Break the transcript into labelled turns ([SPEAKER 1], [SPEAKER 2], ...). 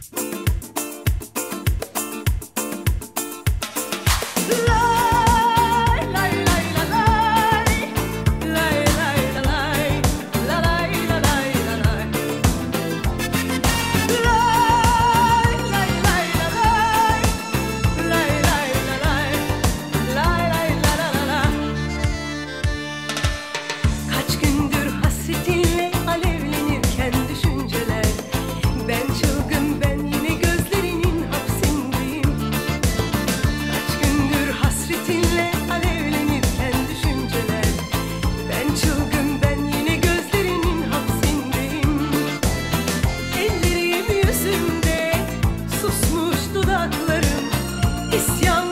[SPEAKER 1] you dudaklarım isyan